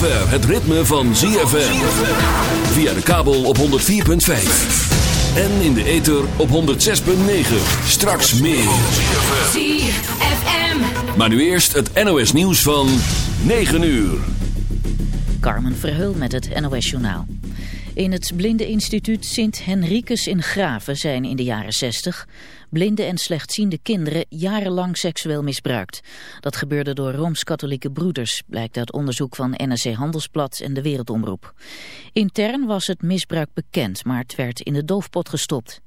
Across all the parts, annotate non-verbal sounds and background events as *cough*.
zover het ritme van ZFM. Via de kabel op 104.5. En in de ether op 106.9. Straks meer. ZFM. Maar nu eerst het NOS nieuws van 9 uur. Carmen Verheul met het NOS-journaal. In het Blindeninstituut Sint Henricus in Graven zijn in de jaren 60 blinde en slechtziende kinderen jarenlang seksueel misbruikt. Dat gebeurde door Rooms-Katholieke broeders, blijkt uit onderzoek van NRC Handelsblad en de Wereldomroep. Intern was het misbruik bekend, maar het werd in de doofpot gestopt.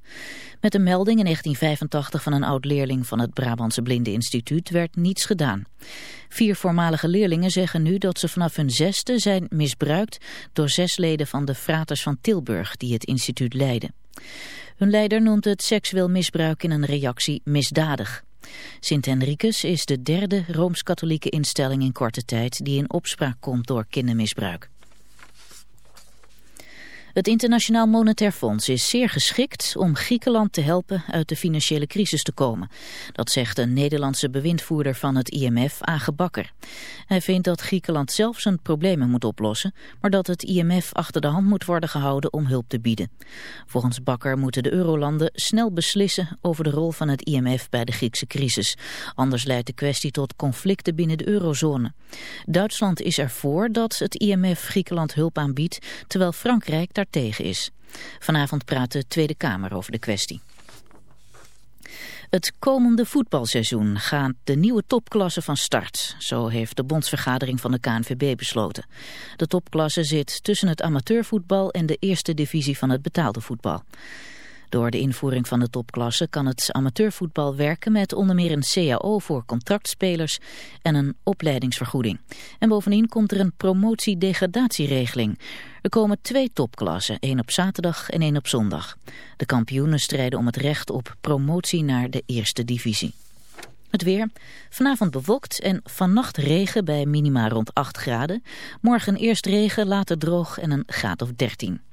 Met een melding in 1985 van een oud-leerling van het Brabantse Blindeninstituut werd niets gedaan. Vier voormalige leerlingen zeggen nu dat ze vanaf hun zesde zijn misbruikt door zes leden van de Fraters van Tilburg die het instituut leiden. Hun leider noemt het seksueel misbruik in een reactie misdadig. Sint Henricus is de derde Rooms-Katholieke instelling in korte tijd die in opspraak komt door kindermisbruik. Het Internationaal Monetair Fonds is zeer geschikt om Griekenland te helpen uit de financiële crisis te komen. Dat zegt een Nederlandse bewindvoerder van het IMF, Age Bakker. Hij vindt dat Griekenland zelf zijn problemen moet oplossen, maar dat het IMF achter de hand moet worden gehouden om hulp te bieden. Volgens Bakker moeten de eurolanden snel beslissen over de rol van het IMF bij de Griekse crisis. Anders leidt de kwestie tot conflicten binnen de eurozone. Duitsland is ervoor dat het IMF Griekenland hulp aanbiedt, terwijl Frankrijk daartegen is. Vanavond praat de Tweede Kamer over de kwestie. Het komende voetbalseizoen gaat de nieuwe topklasse van start. Zo heeft de bondsvergadering van de KNVB besloten. De topklasse zit tussen het amateurvoetbal en de eerste divisie van het betaalde voetbal. Door de invoering van de topklasse kan het amateurvoetbal werken met onder meer een CAO voor contractspelers en een opleidingsvergoeding. En bovendien komt er een promotie-degradatieregeling. Er komen twee topklassen, één op zaterdag en één op zondag. De kampioenen strijden om het recht op promotie naar de eerste divisie. Het weer. Vanavond bewolkt en vannacht regen bij minima rond 8 graden. Morgen eerst regen, later droog en een graad of 13.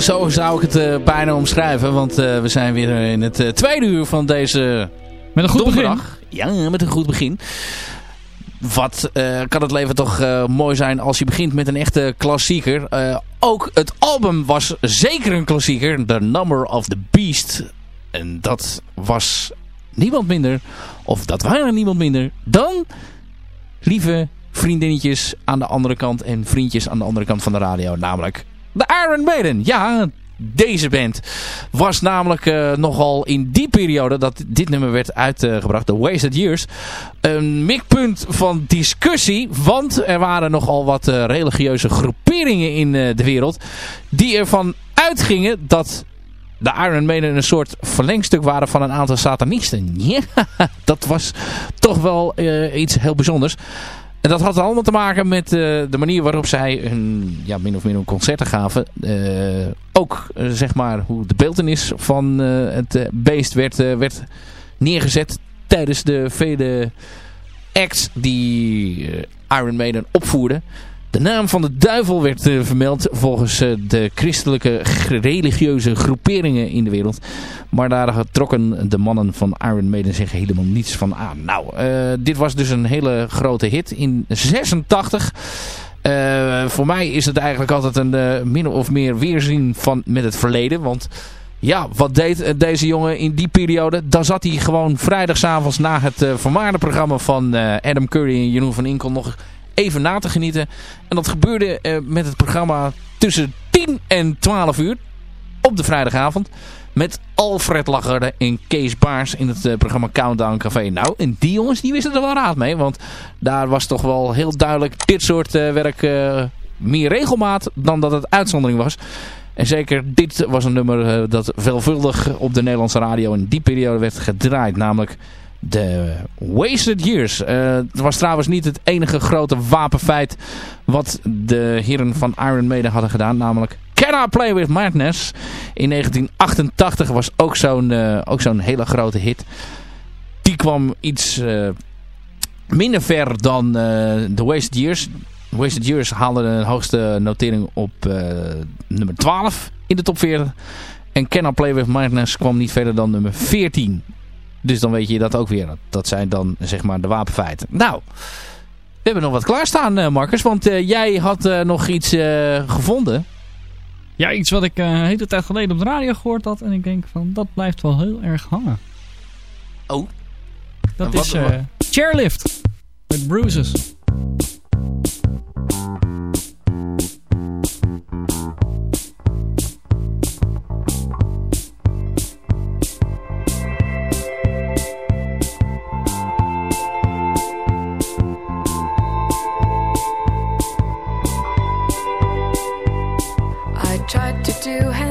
Zo zou ik het uh, bijna omschrijven. Want uh, we zijn weer in het uh, tweede uur van deze Met een goed donderdag. begin. Ja, met een goed begin. Wat kan het leven toch mooi zijn als je begint met een echte klassieker. ook het album was zeker een klassieker. The Number of the Beast. En dat was niemand minder. Of dat waren niemand minder dan... Lieve vriendinnetjes aan de andere kant en vriendjes aan de andere kant van de radio. Namelijk de Iron Maiden. Ja, deze band was namelijk uh, nogal in die periode dat dit nummer werd uitgebracht, The Wasted Years, een mikpunt van discussie. Want er waren nogal wat uh, religieuze groeperingen in uh, de wereld die ervan uitgingen dat de Iron Maiden een soort verlengstuk waren van een aantal satanisten. *laughs* Ja, dat was toch wel iets heel bijzonders. En dat had allemaal te maken met uh, de manier waarop zij een, ja, min of meer een concerten gaven. Uh, ook uh, zeg maar hoe de beeldenis van het beest werd, werd neergezet tijdens de vele acts die Iron Maiden opvoerden. De naam van de duivel werd uh, vermeld volgens uh, de christelijke religieuze groeperingen in de wereld. Maar daar trokken de mannen van Iron Maiden zich helemaal niets van aan. Nou, uh, dit was dus een hele grote hit in 86. voor mij is het eigenlijk altijd een min of meer weerzien van, met het verleden. Want ja, wat deed deze jongen in die periode? Dan zat hij gewoon vrijdagavond na het vermaarde programma van Adam Curry en Jeroen van Inkel nog even na te genieten. En dat gebeurde uh, met het programma tussen 10 en 12 uur op de vrijdagavond. Met Alfred Lagarde en Kees Baars in het uh, programma Countdown Café. Nou, en die jongens die wisten er wel raad mee. Want daar was toch wel heel duidelijk dit soort uh, werk meer regelmaat dan dat het uitzondering was. En zeker dit was een nummer dat veelvuldig op de Nederlandse radio in die periode werd gedraaid. Namelijk de Wasted Years. Uh, het was trouwens niet het enige grote wapenfeit wat de heren van Iron Maiden hadden gedaan. Namelijk Can I Play With Madness. In 1988 was ook zo'n uh, ook zo'n hele grote hit. Die kwam iets uh, minder ver dan The Wasted Years. Wasted Years haalde de hoogste notering op nummer 12 in de top 40. En Can I Play With Madness kwam niet verder dan nummer 14 dus dan weet je dat ook weer. Dat zijn dan zeg maar de wapenfeiten. Nou, we hebben nog wat klaarstaan uh, Marcus. Want uh, jij had uh, nog iets gevonden. Ja, iets wat ik een hele tijd geleden op de radio gehoord had. En ik denk van dat blijft wel heel erg hangen. Oh. Dat is Chairlift. Met Bruises. to have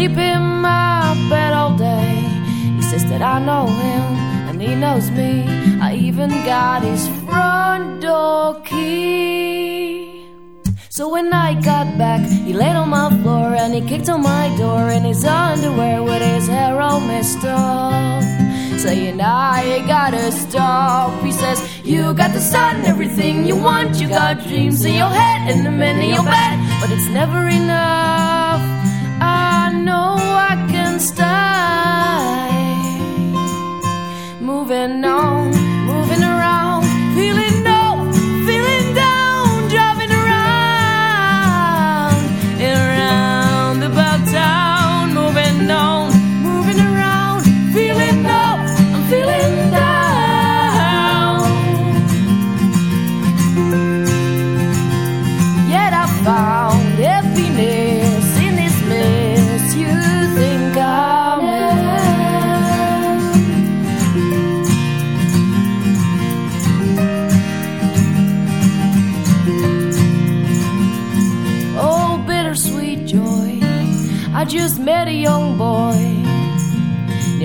sleep in my bed all day. He says that I know him and he knows me. I even got his front door key. So when I got back, he laid on my floor and he kicked on my door in his underwear with his hair all messed up. Saying, I gotta stop. He says, You got the sun, everything you want. You got dreams in your head and the men in your bed. But it's never enough. Moving on,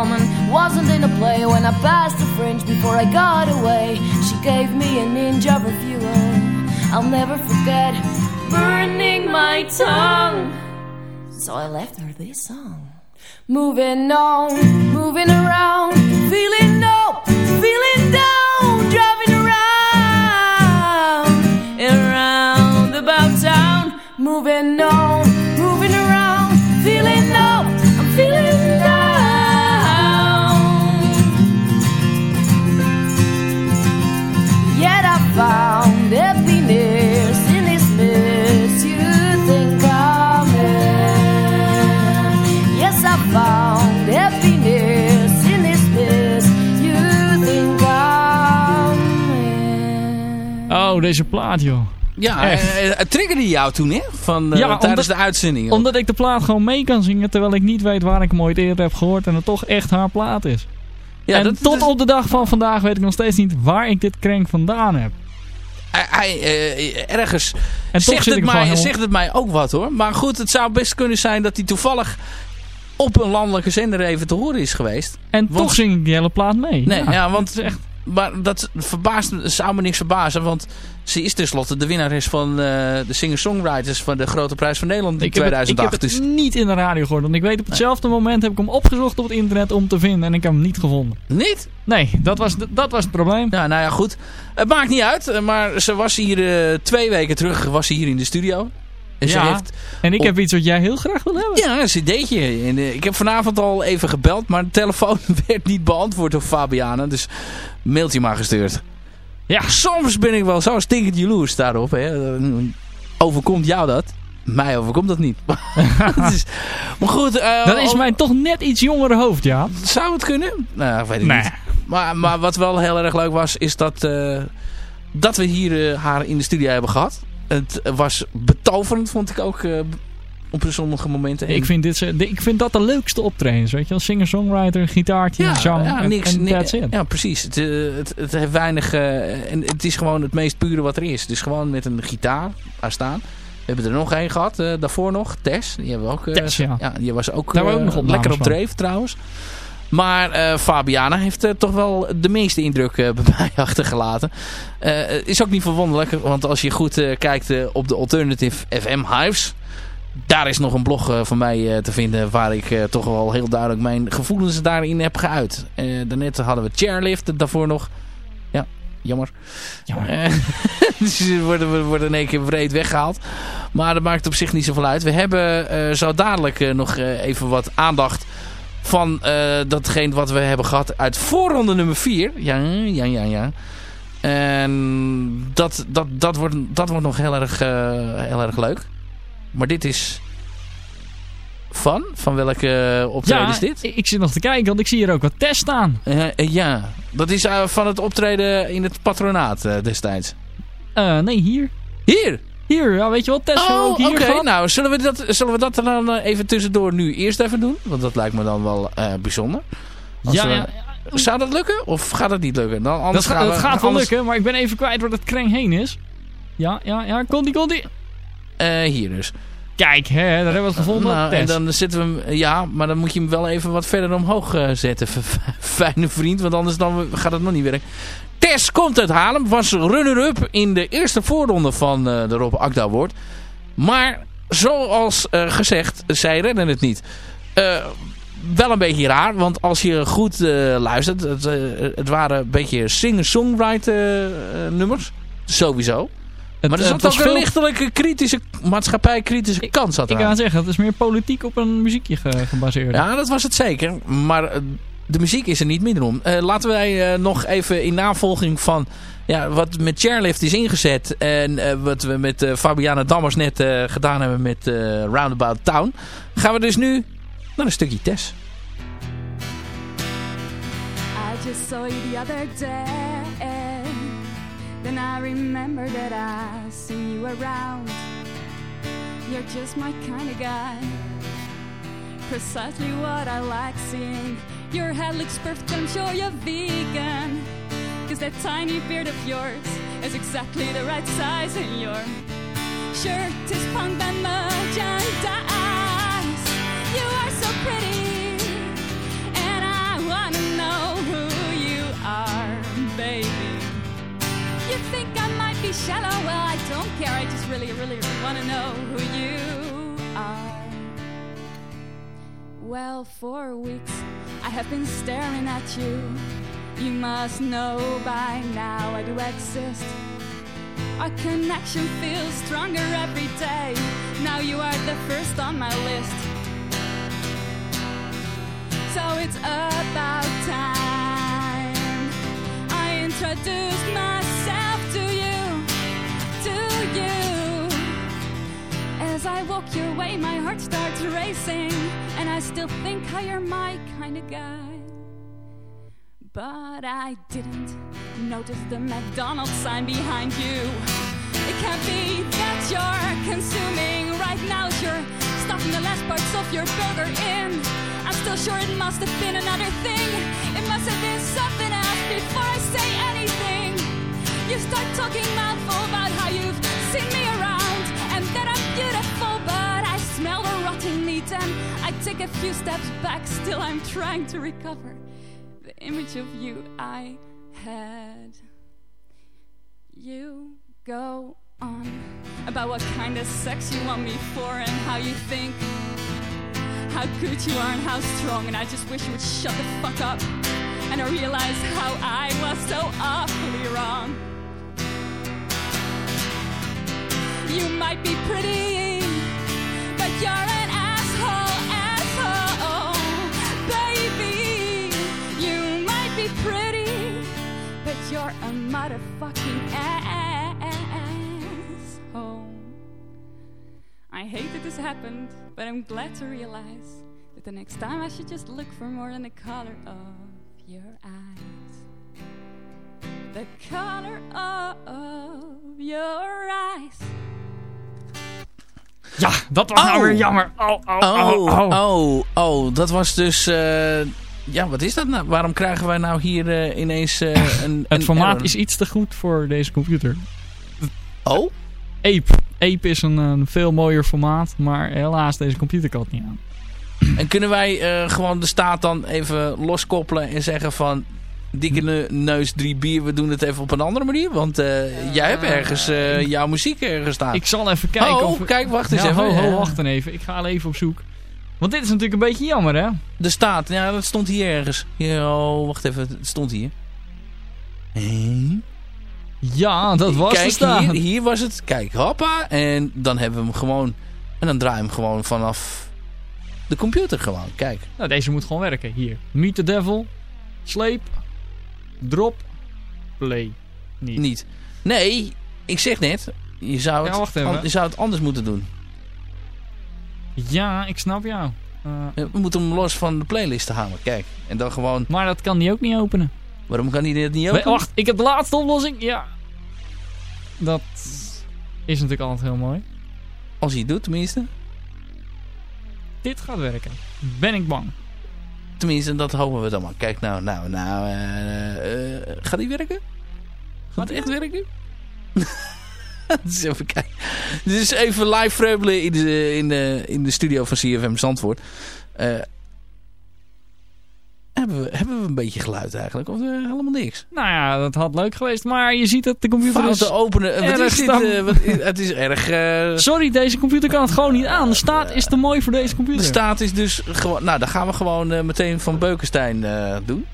woman wasn't in a play when I passed the fringe before I got away. She gave me a ninja review. I'll never forget burning my tongue. So I left her this song. Moving on, moving around, deze plaat, joh. Ja, het triggerde jou toen, hè? Van, eh, Ja, tijdens omdat- de uitzending. Omdat ik de plaat gewoon mee kan zingen, terwijl ik niet weet waar ik hem ooit eerder heb gehoord en het toch echt haar plaat is. ja, en dat- tot dat- op de dag van vandaag weet ik nog steeds niet waar ik dit krenk vandaan heb. Hij, ergens En zegt, het mij, zegt het mij ook wat, hoor. Maar goed, het zou best kunnen zijn dat hij toevallig op een landelijke zender even te horen is geweest. En want- toch zing ik die hele plaat mee. Nee, ja, want het is echt... Maar dat verbaast, zou me niks verbazen. Want ze is tenslotte de winnares van eh, de singer-songwriters van de Grote Prijs van Nederland in Ik heb, het, ik 2008. heb het dus niet in de radio gehoord. Want ik weet op hetzelfde moment heb ik hem opgezocht op het internet om te vinden. En ik heb hem niet gevonden. niet? Nee, dat was, dat was het probleem. Ja, nou ja, goed. Het maakt niet uit. eh, Maar ze was hier eh, twee weken terug was ze hier in de studio. En ze heeft En ik Op- heb iets wat jij heel graag wil hebben. ja, een cd'tje. En, eh, ik heb vanavond al even gebeld. Maar de telefoon *laughs* werd niet beantwoord door Fabiana. Dus mailtje maar gestuurd. Ja. Soms ben ik wel zo stinkend jaloers daarop. Hè. Overkomt jou dat? Mij overkomt dat niet. *laughs* Maar goed. eh, Dat is mijn toch net iets jongere hoofd, ja. Zou het kunnen? Nou, ik weet het Nee. niet. Maar, maar wat wel heel erg leuk was, is dat, eh, dat we hier haar in de studio hebben gehad. Het was betoverend, vond ik ook eh, op sommige momenten. En- Ik vind, dit, de- ik vind dat de leukste optredens, weet je wel. Singer-songwriter, gitaartje, zang ja, en, niks, en ni- that's it. Ja, precies. Het, eh, het, het heeft weinig... eh, en het is gewoon het meest pure wat er is. Dus gewoon met een gitaar daar staan. hebben er nog één gehad, eh, daarvoor nog. Tess, die hebben we ook. eh, Tess, ja. die was ook, Daar hebben we eh, ook nog lekker op dreef trouwens. Maar eh, Fabiana heeft eh, toch wel de meeste indruk eh, *laughs* bij mij achtergelaten. Is ook niet verwonderlijk, want als je goed kijkt op de Alternative FM Hives... Daar is nog een blog van mij te vinden waar ik toch wel heel duidelijk mijn gevoelens daarin heb geuit. Daarnet hadden we Chairlift, daarvoor nog... Ja, jammer. Jammer. Eh, *laughs* ze worden, we worden in één keer breed weggehaald. Maar dat maakt op zich niet zoveel uit. We hebben eh, zo dadelijk nog even wat aandacht van eh, datgene wat we hebben gehad uit voorronde nummer 4. Ja, ja, ja, ja. En dat, dat, dat, wordt, dat wordt nog heel erg, eh, heel erg leuk. Maar dit is... Van? Van welke uh, optreden Ja, is dit? ik, ik zit nog te kijken, want ik zie hier ook wat test staan. Uh, uh, ja, dat is uh, van het optreden in het patronaat uh, destijds. Uh, nee, hier. Hier? Hier, ja, weet je wat, test oh, ook hier Oké, okay. nou, zullen we, dat, zullen we dat er dan uh, even tussendoor nu eerst even doen? Want dat lijkt me dan wel uh, bijzonder. Als ja, we, ja, Zou dat lukken? Of gaat het niet lukken? Dan, anders dat, gaan dat we, gaat wel anders... lukken, maar ik ben even kwijt waar dat kreng heen is. Ja, ja, ja, komt die, komt die. Uh, hier dus. Kijk, hè, daar hebben we het gevonden. Nou, en dan zetten we hem, ja, maar dan moet je hem wel even wat verder omhoog uh, zetten. *laughs* Fijne vriend, want anders dan gaat het nog niet werken. Tess komt uit Haarlem, was runner-up in de eerste voorronde van uh, de Rob Akda Award. Maar zoals uh, gezegd, zij redden het niet. Uh, wel een beetje raar, want als je goed luistert, het, het, waren een beetje singer-songwriter nummers. Sowieso. Het, maar er zat ook veel... een lichtelijke kritische, maatschappij-kritische kant zat Ik ga zeggen, het is meer politiek op een muziekje ge gebaseerd. Ja, dat was het zeker. Maar de muziek is er niet minder om. Uh, laten wij uh, nog even in navolging van ja, wat met Chairlift is ingezet. En wat we met Fabiana Dammers net gedaan hebben met Roundabout Town. Gaan we dus nu naar een stukje Tess. I just saw you the other day. Then I remember that I seen you around. You're just my kind of guy. Precisely what I like seeing. Your head looks perfect, I'm sure you're vegan. Cause that tiny beard of yours is exactly the right size. And your shirt is punk and merchandise. You are so pretty. And I wanna know who you are, baby. You think I might be shallow? Well, I don't care. I just really, really want to know who you are. Well, for weeks I have been staring at you. You must know by now I do exist. Our connection feels stronger every day. Now you are the first on my list. So it's about time I introduce myself As I walk your way, my heart starts racing, and I still think how you're my kind of guy. But I didn't notice the McDonald's sign behind you. It can't be that you're consuming right now. You're stuffing the last parts of your burger in. I'm still sure it must have been another thing. It must have been something else before I say anything. You start talking mouthful about how you've seen me around smell the rotten meat and I take a few steps back. Still, I'm trying to recover the image of you I had. You go on about what kind of sex you want me for and how you think how good you are and how strong. And I just wish you would shut the fuck up. And I realize how I was so awfully wrong. You might be pretty, I hate that this happened, but I'm glad to realize that the next time I should just look for more than the color of your eyes. The color of your eyes. Ja, dat was oh. nou weer jammer. Oh, oh, oh, oh, oh, dat was dus... Uh, ja, wat is dat nou? Waarom krijgen wij nou hier uh, ineens *laughs* uh, een Het een formaat error? is iets te goed voor deze computer. Oh? Ape. Ape is een, een veel mooier formaat, maar helaas deze computer kan het niet aan. En kunnen wij eh, gewoon de staat dan even loskoppelen en zeggen van... Dikke ne- neus, drie bier, we doen het even op een andere manier. Want eh, jij hebt ergens eh, jouw muziek ergens staan. Ik zal even kijken oh, of... kijk, wacht eens Ja, even. ho, ho, Ja. wacht dan even. Ik ga al even op zoek. Want dit is natuurlijk een beetje jammer, hè? De staat, ja, dat stond hier ergens. Hier, oh, wacht even, het stond hier. Hé? Ja, dat was Kijk, hier, hier was het. Kijk, hoppa. En dan hebben we hem gewoon... En dan draai je hem gewoon vanaf de computer gewoon. Kijk. Nou, deze moet gewoon werken. Hier. Meet the Devil. Sleep. Drop. Play. Niet. Niet. Nee, ik zeg net... Je zou het, Ja, wacht even. an- je zou het anders moeten doen. Ja, ik snap jou. Eh, We moeten hem los van de playlist halen. Kijk. En dan gewoon... maar dat kan die ook niet openen. Waarom kan hij dit niet openen? wacht, ik heb de laatste oplossing. Ja. Dat is natuurlijk altijd heel mooi. Als hij het doet, tenminste. Dit gaat werken. Ben ik bang. Tenminste, dat hopen we dan maar. Kijk, nou, nou, nou. eh, eh, gaat die werken? Gaat het echt werken? *laughs* dus even kijken. Is even live vreubelen in de, in de, in de studio van CFM Zandvoort. Hebben, we, hebben we een beetje geluid eigenlijk? Of eh, helemaal niks? Nou ja, dat had leuk geweest. Maar je ziet dat de computer Fout is... te openen. Wat is dit? eh, wat het is erg... eh, Sorry, deze computer kan het gewoon niet aan. De staat is te mooi voor deze de computer. staat is dus gewoon... Nou, dan gaan we gewoon meteen van Beukenstein doen.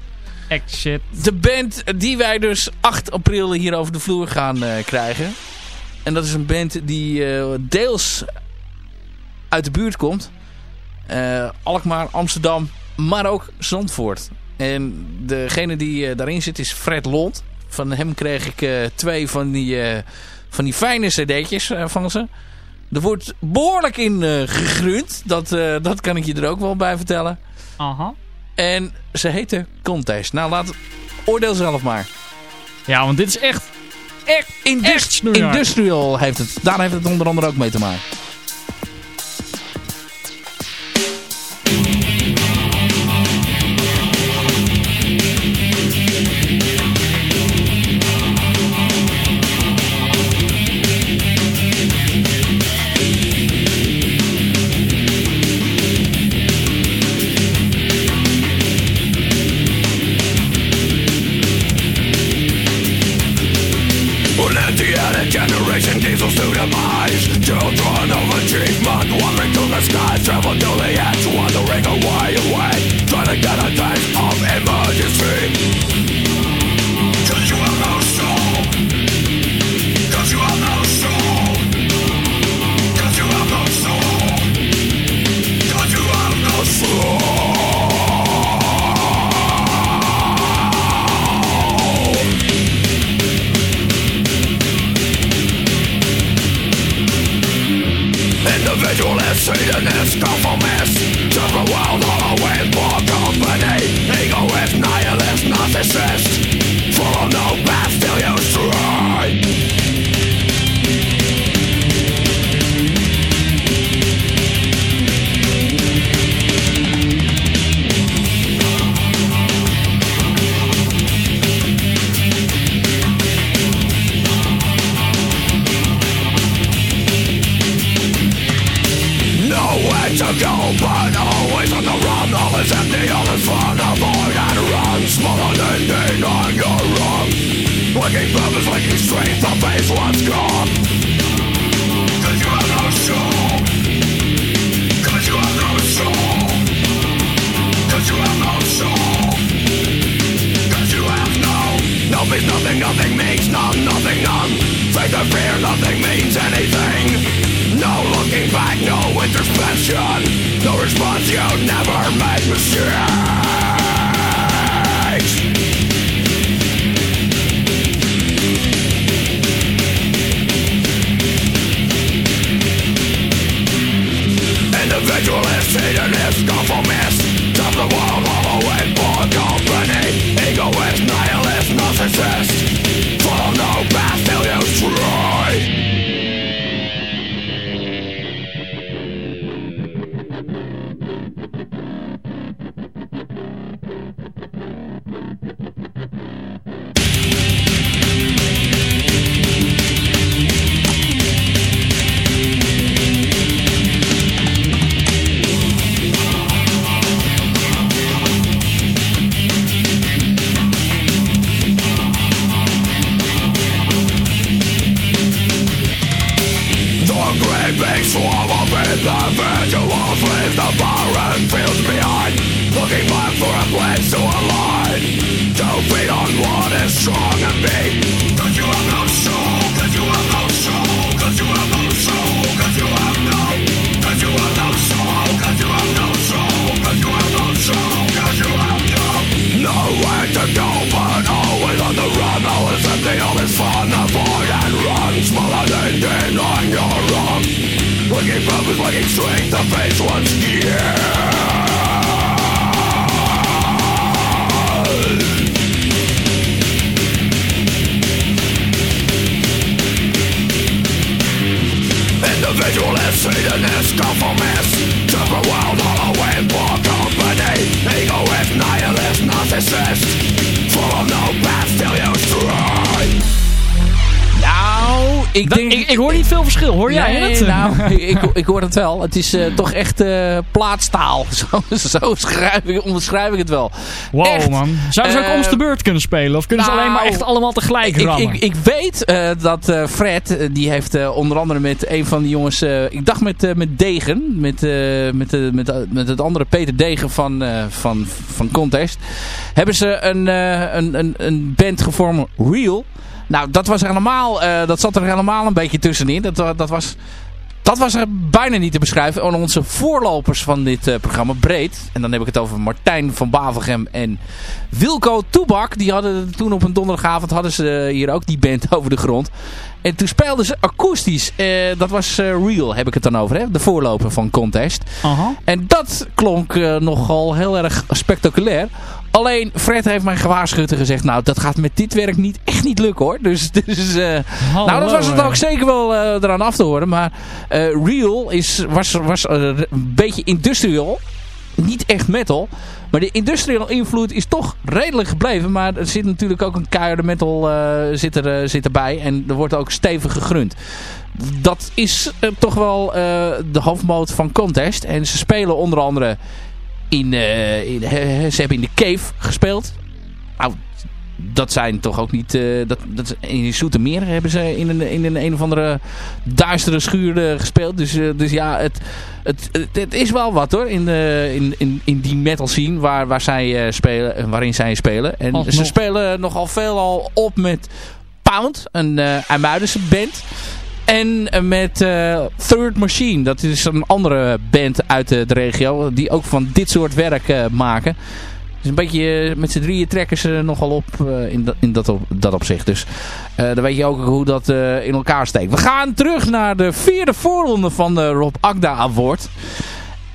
Exit. De band die wij dus 8 april hier over de vloer gaan krijgen. En dat is een band die deels uit de buurt komt. Alkmaar, Amsterdam, maar ook Zandvoort. En degene die eh, daarin zit is Fred Lont. Van hem kreeg ik eh, twee van die, eh, van die fijne cd'tjes van ze. Er wordt behoorlijk in gegrund. Dat, dat kan ik je er ook wel bij vertellen. Aha. En ze heette Contest. Nou, laat oordeel zelf maar. Ja, want dit is echt... Echt, echt. Industrial heeft het. Daar heeft het onder andere ook mee te maken. scoffle man that you off leaves the barren fields behind Looking back for a place to align. To feed on what is strong and be Looking from his looking straight, the face once again. Individual is seen conformist To wild, hollow, Halloween poor company. Egoist, nihilist, narcissist. Full of no past ik Dat- denk... ik, ik hoor niet veel verschil. Hoor jij Nee, het? Nou, *laughs* ik, ik hoor het wel. Het is eh, toch echt eh, plaatstaal. *laughs* Zo, zo schrijf ik, onderschrijf ik het wel. wow echt. man. Zouden ze ook Eh, ons de beurt kunnen spelen? Of kunnen ze nou, alleen maar echt allemaal tegelijk rammen? ik, ik weet dat Fred, die heeft onder andere met een van die jongens, ik dacht met, met Degen, met, met, met, met het andere Peter Degen van, van, van Contest, hebben ze een, een, een, een band gevormd, Real. Nou, dat was helemaal, eh, dat zat er helemaal een beetje tussenin. Dat, dat was... Dat was er bijna niet te beschrijven. En onze voorlopers van dit eh, programma, Breed. En dan heb ik het over Martijn van Bavelgem en Wilco Toebak. Die hadden toen op een donderdagavond hadden ze hier ook die band *laughs* over de grond. En toen speelden ze akoestisch. Eh, dat was eh, Real, heb ik het dan over. Hè? De voorloper van Contest. En dat klonk eh, nogal heel erg spectaculair. Alleen Fred heeft mij gewaarschuwd en gezegd... nou, dat gaat met dit werk niet, echt niet lukken hoor. Dus, *laughs* dus eh, nou, dat was het hè. ook zeker wel eh, eraan af te horen. Maar eh, Real is, was, was eh, een beetje industrial. Niet echt metal. Maar de industrial invloed is toch redelijk gebleven. Maar er zit natuurlijk ook een keiharde metal eh, zit er, eh, zit erbij. En er wordt ook stevig gegrund. Dat is eh, toch wel eh, de hoofdmoot van Contest. En ze spelen onder andere in, eh, in he- he- ze hebben in de Cave gespeeld. Nou, dat zijn toch ook niet... eh, dat, dat, in Zoetermeer hebben ze in een, in een, een of andere duistere schuur eh, gespeeld. Dus, dus ja, het, het, het, het is wel wat hoor. In, de, in, in, in die metal scene waar, waar zij, spelen, en waarin zij spelen. En Alsnog. ze spelen nogal veel al op met Pound, een uh, IJmuidense band. En eh, met eh, Third Machine. Dat is een andere band uit de, de regio. Die ook van dit soort werk eh, maken. Dus een beetje met z'n drieën trekken ze nogal op in, dat, in dat, op, opzicht. Dus dan weet je ook hoe dat in elkaar steekt. We gaan terug naar de vierde voorronde van de Rob Agda Award.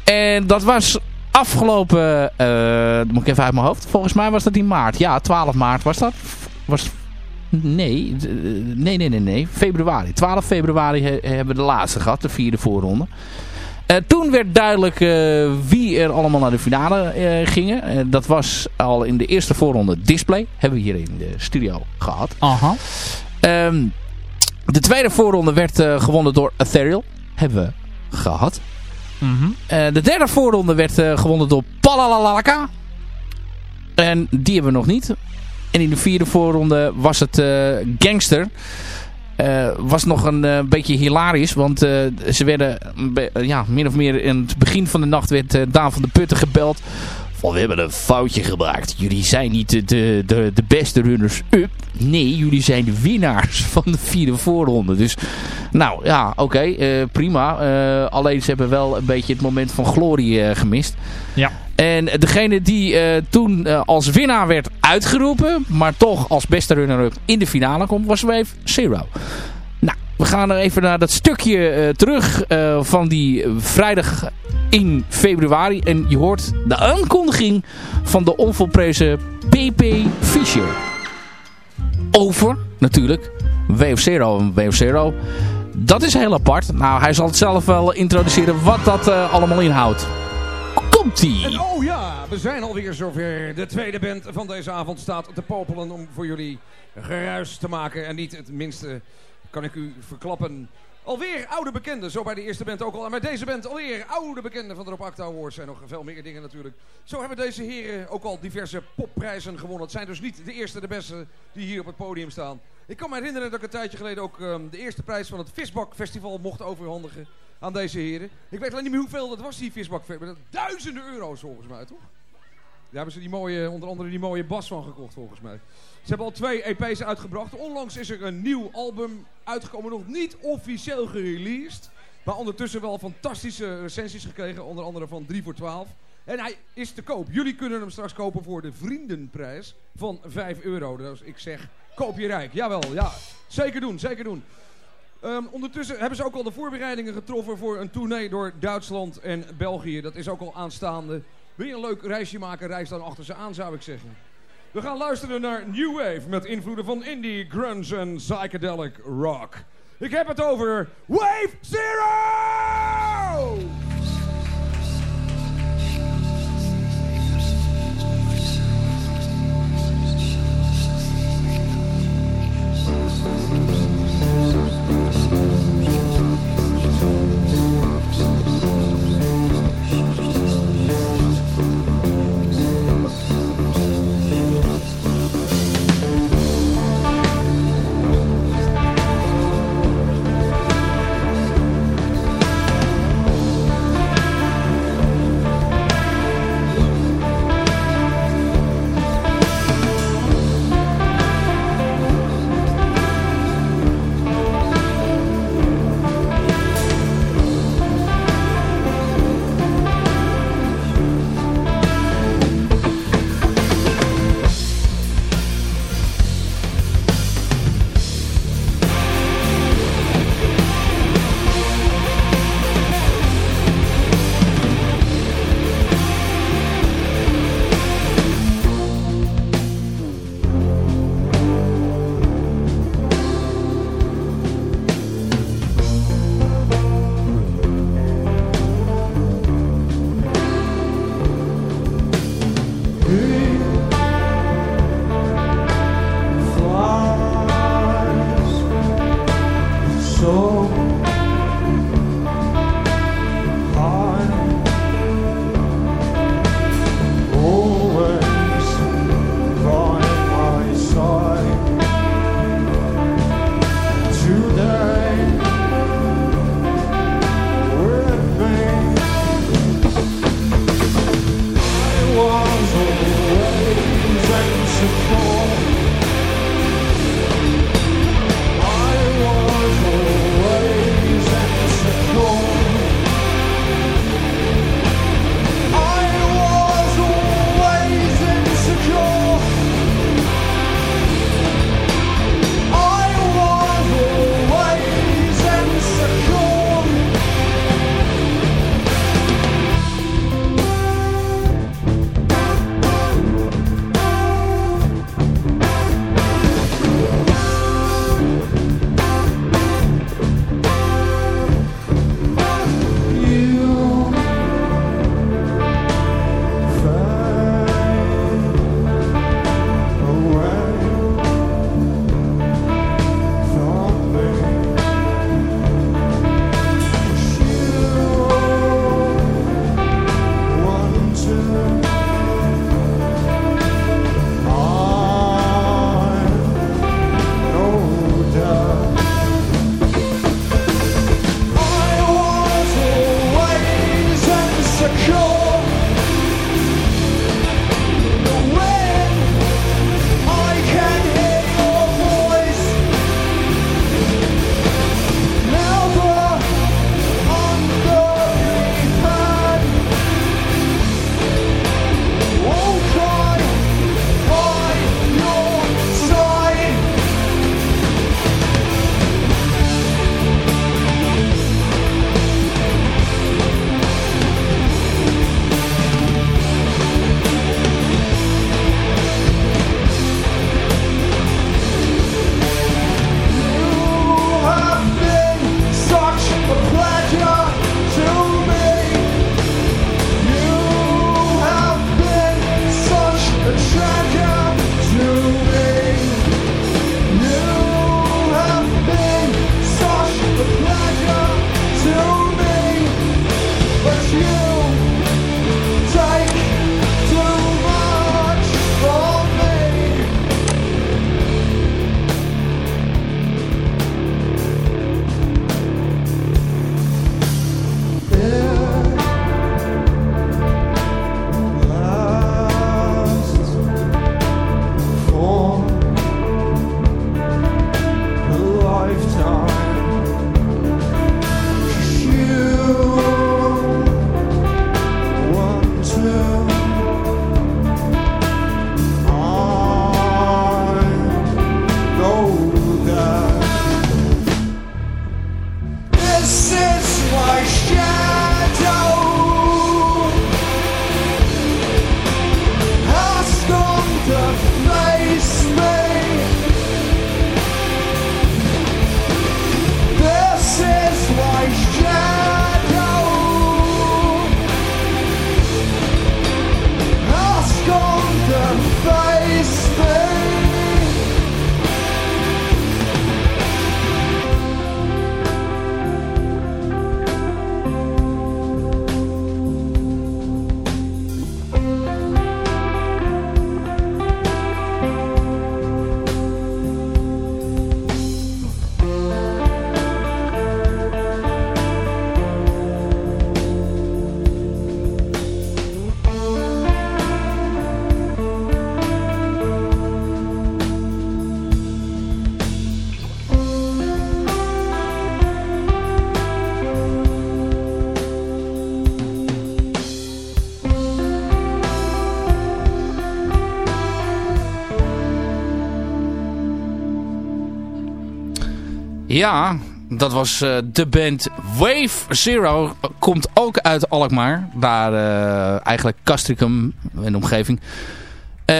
En dat was afgelopen... dat moet ik even uit mijn hoofd. Volgens mij was dat in maart. Ja, 12 maart was dat. Was Nee, d- nee, nee, nee, nee. Februari. 12 februari he- hebben we de laatste gehad, de vierde voorronde. Eh, toen werd duidelijk eh, wie er allemaal naar de finale eh, gingen. Eh, dat was al in de eerste voorronde display. Hebben we hier in de studio gehad. Aha. Ehm, de tweede voorronde werd eh, gewonnen door Ethereal. Hebben we gehad. Mhm. Eh, de derde voorronde werd eh, gewonnen door Palalalaka. En die hebben we nog niet. En in de vierde voorronde was het eh, Gangster. Eh, was nog een eh, beetje hilarisch. Want ze werden eh, ja, min of meer in het begin van de nacht werd Daan van de Putten gebeld. Van we hebben een foutje gemaakt. Jullie zijn niet de, de, de, beste runners up. Nee, jullie zijn de winnaars *laughs* van de vierde voorronde. Dus nou ja, oké, prima. Alleen ze hebben wel een beetje het moment van glorie gemist. Ja. En degene die eh, toen eh, als winnaar werd uitgeroepen, maar toch als beste runner-up in de finale komt, was Wave Zero. Nou, we gaan even naar dat stukje eh, terug van die vrijdag in februari. En je hoort de aankondiging van de onvolprezen PP Fischer. Over, natuurlijk, Wave Zero en Wave Zero. Dat is heel apart. Nou, hij zal het zelf wel introduceren wat dat allemaal inhoudt. Komt-ie! En oh ja, we zijn alweer zover. De tweede band van deze avond staat te popelen om voor jullie geruis te maken. En niet het minste kan ik u verklappen. Alweer oude bekenden, zo bij de eerste band ook al. En bij deze band alweer oude bekenden van de Rob Acta Awards. En nog veel meer dingen natuurlijk. Zo hebben deze heren ook al diverse popprijzen gewonnen. Het zijn dus niet de eerste, de beste die hier op het podium staan. Ik kan me herinneren dat ik een tijdje geleden ook ehm, de eerste prijs van het Visbak Festival mocht overhandigen aan deze heren. Ik weet alleen niet meer hoeveel dat was, die Visbak Festival. Duizenden euro's volgens mij, toch? Daar hebben ze die mooie, onder andere die mooie bas van gekocht volgens mij. Ze hebben al twee EP's uitgebracht. Onlangs is er een nieuw album uitgekomen, nog niet officieel gereleased. Maar ondertussen wel fantastische recensies gekregen, onder andere van 3 voor 12. En hij is te koop. Jullie kunnen hem straks kopen voor de vriendenprijs van 5 euro. Dus ik zeg, koop je rijk. Jawel, ja. Zeker doen, zeker doen. Ehm, ondertussen hebben ze ook al de voorbereidingen getroffen voor een tournee door Duitsland en België. Dat is ook al aanstaande. Wil je een leuk reisje maken, reis dan achter ze aan, zou ik zeggen. We gaan luisteren naar New Wave met invloeden van indie, grunge en psychedelic rock. Ik heb het over Wave Zero! Ja, dat was uh, de band Wave Zero. Komt ook uit Alkmaar. Daar uh, eigenlijk Castricum en omgeving. Uh,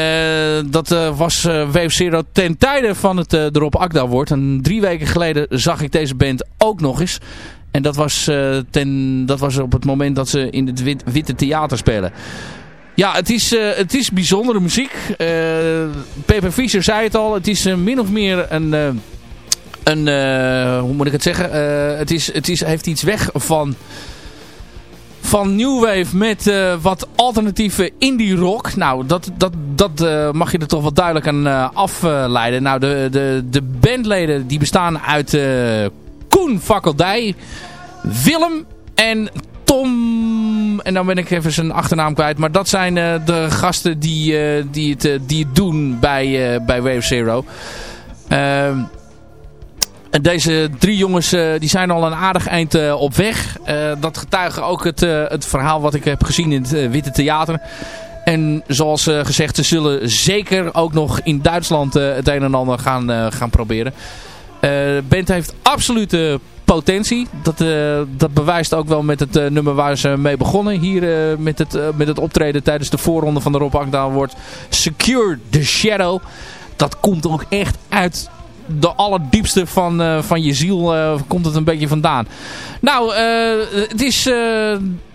dat was Wave Zero ten tijde van het uh, Rob Akda wordt. En drie weken geleden zag ik deze band ook nog eens. En dat was, ten, dat was op het moment dat ze in het wit, Witte Theater spelen. Ja, het is, het is bijzondere muziek. Pepe Fischer zei het al. Het is min of meer een een, uh, hoe moet ik het zeggen? Uh, het is, het is, heeft iets weg van, van New Wave met uh, wat alternatieve indie rock. Nou, dat, dat, dat mag je er toch wel duidelijk aan afleiden. Nou, de, de, de bandleden die bestaan uit Koen Fakkeldij, Willem en Tom, en dan ben ik even zijn achternaam kwijt. Maar dat zijn de gasten die, die, het, die het doen bij, bij Wave Zero. Ehm en deze drie jongens uh, die zijn al een aardig eind uh, op weg. Uh, dat getuigen ook het, het verhaal wat ik heb gezien in het Witte Theater. En zoals gezegd, ze zullen zeker ook nog in Duitsland het een en ander gaan, gaan proberen. band heeft absolute potentie. Dat, dat bewijst ook wel met het nummer waar ze mee begonnen. Hier met, het, met het optreden tijdens de voorronde van de Rob wordt Secure the Shadow. Dat komt ook echt uit de allerdiepste van, uh, van je ziel uh, komt het een beetje vandaan. Nou, uh, het is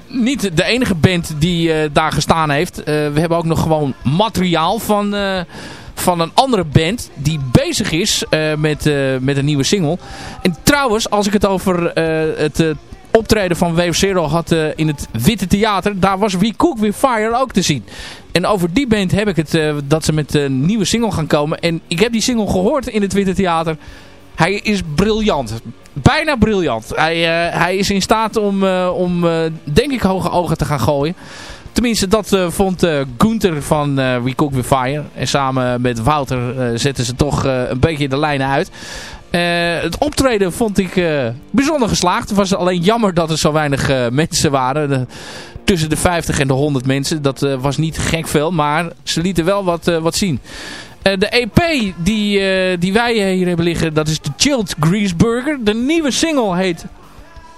niet de enige band die daar gestaan heeft. we hebben ook nog gewoon materiaal van, van een andere band die bezig is met, met een nieuwe single. En trouwens, als ik het over het optreden van Wave Zero had in het Witte Theater, daar was We Cook With Fire ook te zien. En over die band heb ik het, uh, dat ze met een nieuwe single gaan komen. En ik heb die single gehoord in het Witte Theater. Hij is briljant. Bijna briljant. Hij, uh, hij is in staat om, uh, om denk ik, hoge ogen te gaan gooien. Tenminste, dat vond Gunther van We Cook With Fire. En samen met Wouter zetten ze toch een beetje de lijnen uit. Het optreden vond ik bijzonder geslaagd. Het was alleen jammer dat er zo weinig mensen waren tussen de 50 en de 100 mensen. Dat was niet gek veel, maar ze lieten wel wat, wat zien. De EP die, die wij hier hebben liggen, dat is de Chilled Grease Burger. De nieuwe single heet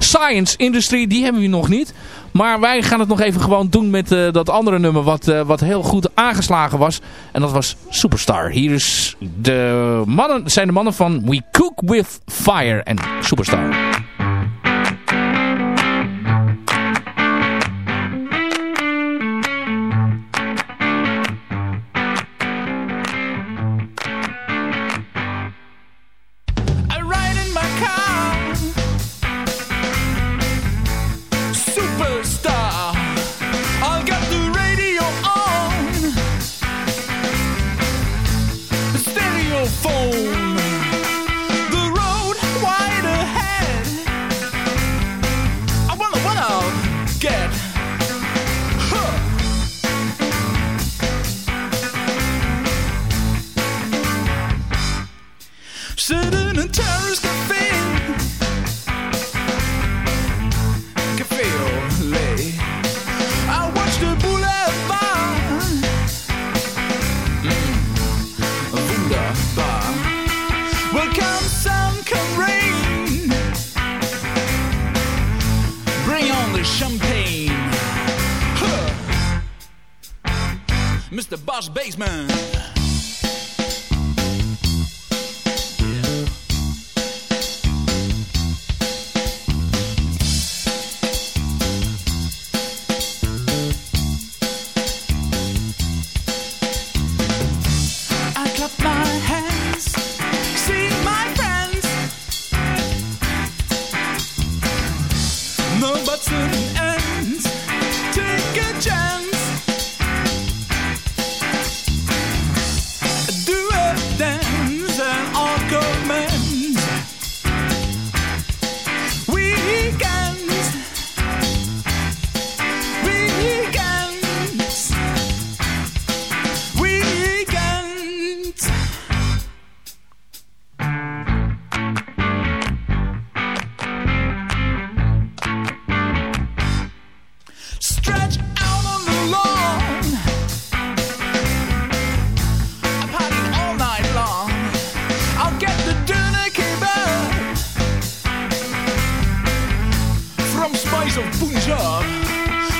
Science Industry, die hebben we nog niet. Maar wij gaan het nog even gewoon doen met dat andere nummer wat, wat heel goed aangeslagen was. En dat was Superstar. Hier is de mannen, zijn de mannen van We Cook With Fire en Superstar.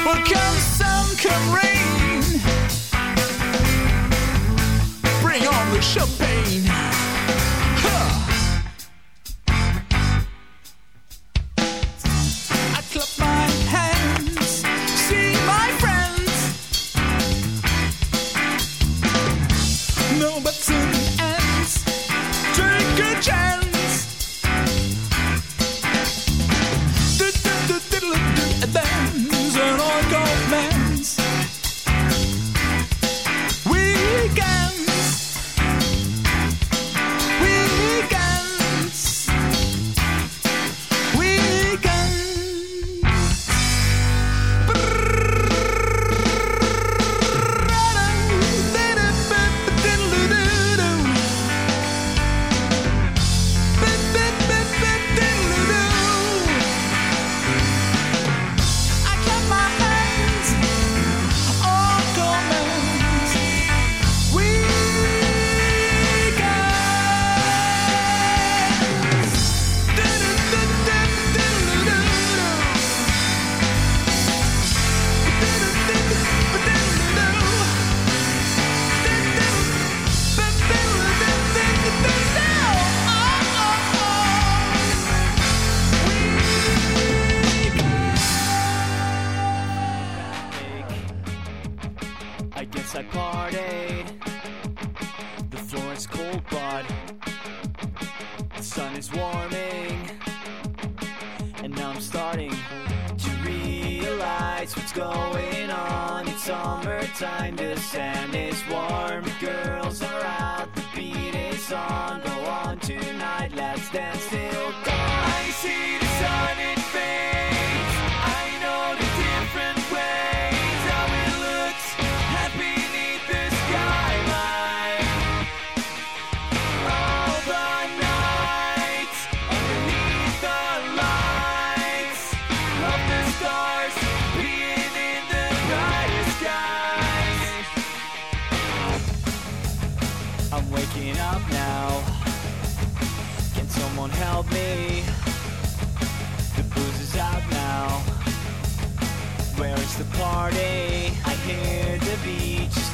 But come some, come rain.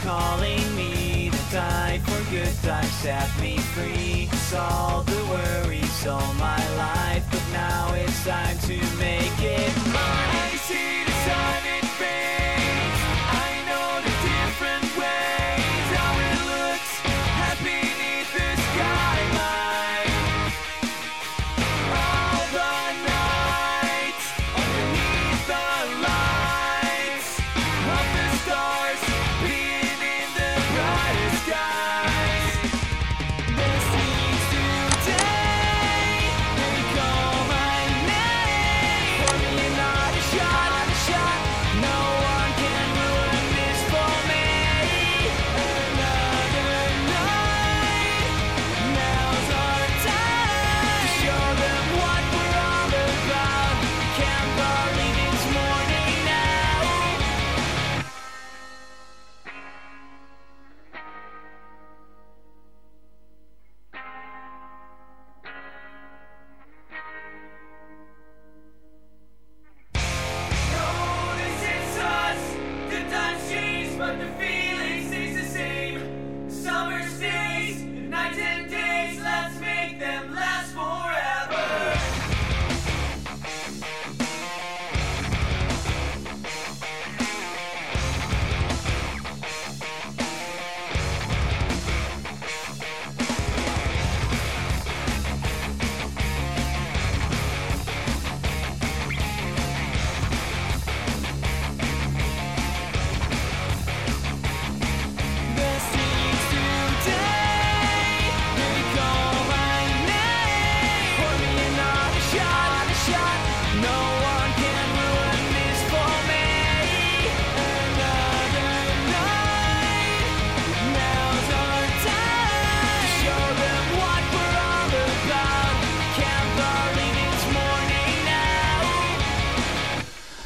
calling me the die for good times set me free. all the worries all my life, but now it's time to make it.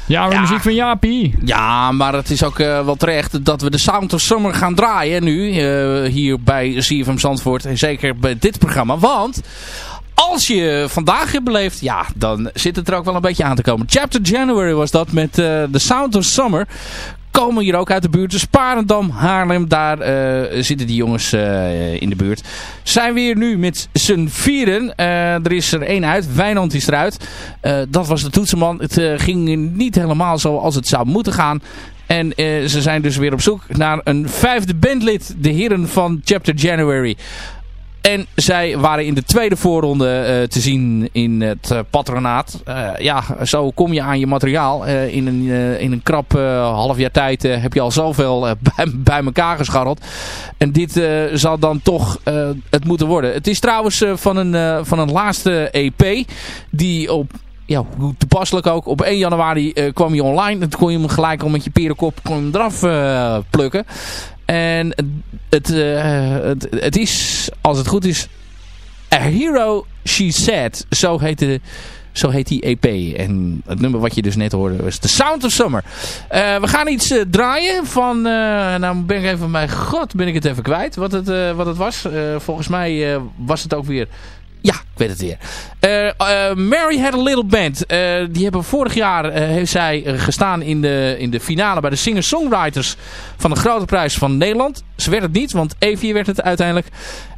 Ja, muziek van Jaapie. Ja, maar het is ook eh, wel terecht dat we de Sound of Summer gaan draaien nu. Eh, hier bij CFM Zandvoort. En zeker bij dit programma. Want als je vandaag hebt beleefd, ja, dan zit het er ook wel een beetje aan te komen. Chapter January was dat met eh, de Sound of Summer komen hier ook uit de buurt. Sparendam, Haarlem, daar eh, zitten die jongens eh, in de buurt. Zijn weer nu met z'n vieren. Eh, er is er één uit, Wijnand is eruit. dat was de toetsenman. Het ging niet helemaal zoals het zou moeten gaan. En ze zijn dus weer op zoek naar een vijfde bandlid. De heren van Chapter January. En zij waren in de tweede voorronde uh, te zien in het uh, patronaat. Uh, ja, zo kom je aan je materiaal. in, een, in een krap half jaar tijd heb je al zoveel *laughs* bij, bij elkaar gescharreld. En dit zal dan toch het moeten worden. Het is trouwens van, een, van een laatste EP die op ja, toepasselijk ook. Op 1 januari kwam hij online. Dan kon je hem gelijk al met je perenkop kon je hem eraf plukken. En het, uh, het, het, is, als het goed is, A Hero She Said. Zo heet, de, zo heet die EP. En het nummer wat je dus net hoorde was The Sound of Summer. we gaan iets draaien van... nou ben ik even... Mijn god, ben ik het even kwijt wat het, wat het was. volgens mij was het ook weer... Weet het weer. Uh, uh, Mary Had a Little Band. Uh, die hebben vorig jaar heeft zij gestaan in de, in de finale bij de singer-songwriters van de Grote Prijs van Nederland. Ze werd het niet, want Evie werd het uiteindelijk.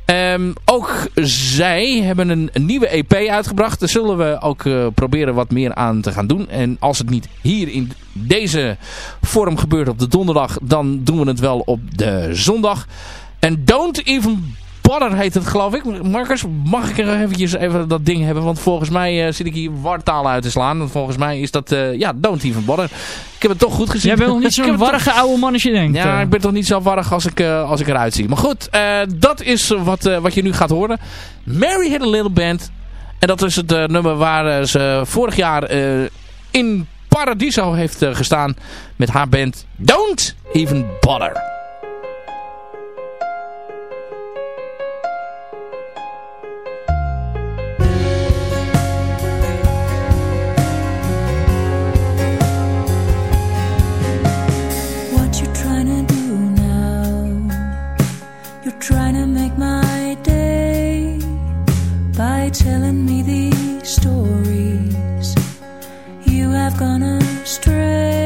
Um, ook zij hebben een, een, nieuwe EP uitgebracht. Daar zullen we ook proberen wat meer aan te gaan doen. En als het niet hier in deze vorm gebeurt op de donderdag, dan doen we het wel op de zondag. En Don't Even Badder heet het geloof ik. Marcus, mag ik er eventjes even dat ding hebben? Want volgens mij uh, zit ik hier wartalen uit te slaan. Want volgens mij is dat, uh, ja, Don't Even Badder. Ik heb het toch goed gezien. Jij bent nog niet *laughs* zo'n warrige oude man als je denkt. Ja, ik ben toch niet zo warrig als ik, uh, als ik eruit zie. Maar goed, dat is wat, wat je nu gaat horen. Mary Had a Little Band. En dat is het nummer waar ze vorig jaar in Paradiso heeft gestaan met haar band Don't Even Bother. trying to make my day by telling me these stories. You have gone astray.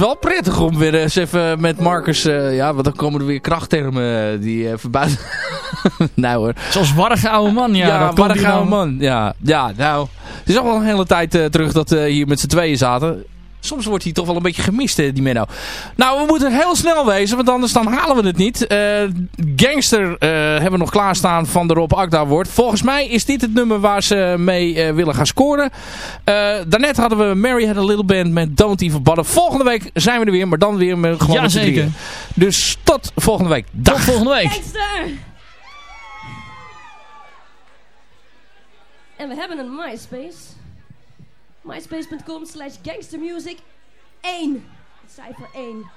Wel prettig om weer eens even met Marcus... eh, ja, want dan komen er weer krachttermen eh, die even buiten... *laughs* nou hoor. Zoals warrige oude man, ja. Ja, dan. oude man. Ja, ja, nou... Het is al wel een hele tijd eh, terug dat we hier met z'n tweeën zaten. Soms wordt hij toch wel een beetje gemist, eh, die Menno. Nou, we moeten heel snel wezen, want anders dan halen we het niet. Eh, Gangster eh, hebben we nog klaarstaan van de Rob Akda woord. Volgens mij is dit het nummer waar ze mee eh, willen gaan scoren. Eh, daarnet hadden we Mary Had a Little Band met Don't Even Bother. Volgende week zijn we er weer, maar dan weer met gewoon Jazeker. drieën. Dus tot volgende week. Dag. Tot volgende week. Gangster! En we hebben een MySpace myspace.com slash gangstermusic 1. Het cijfer 1.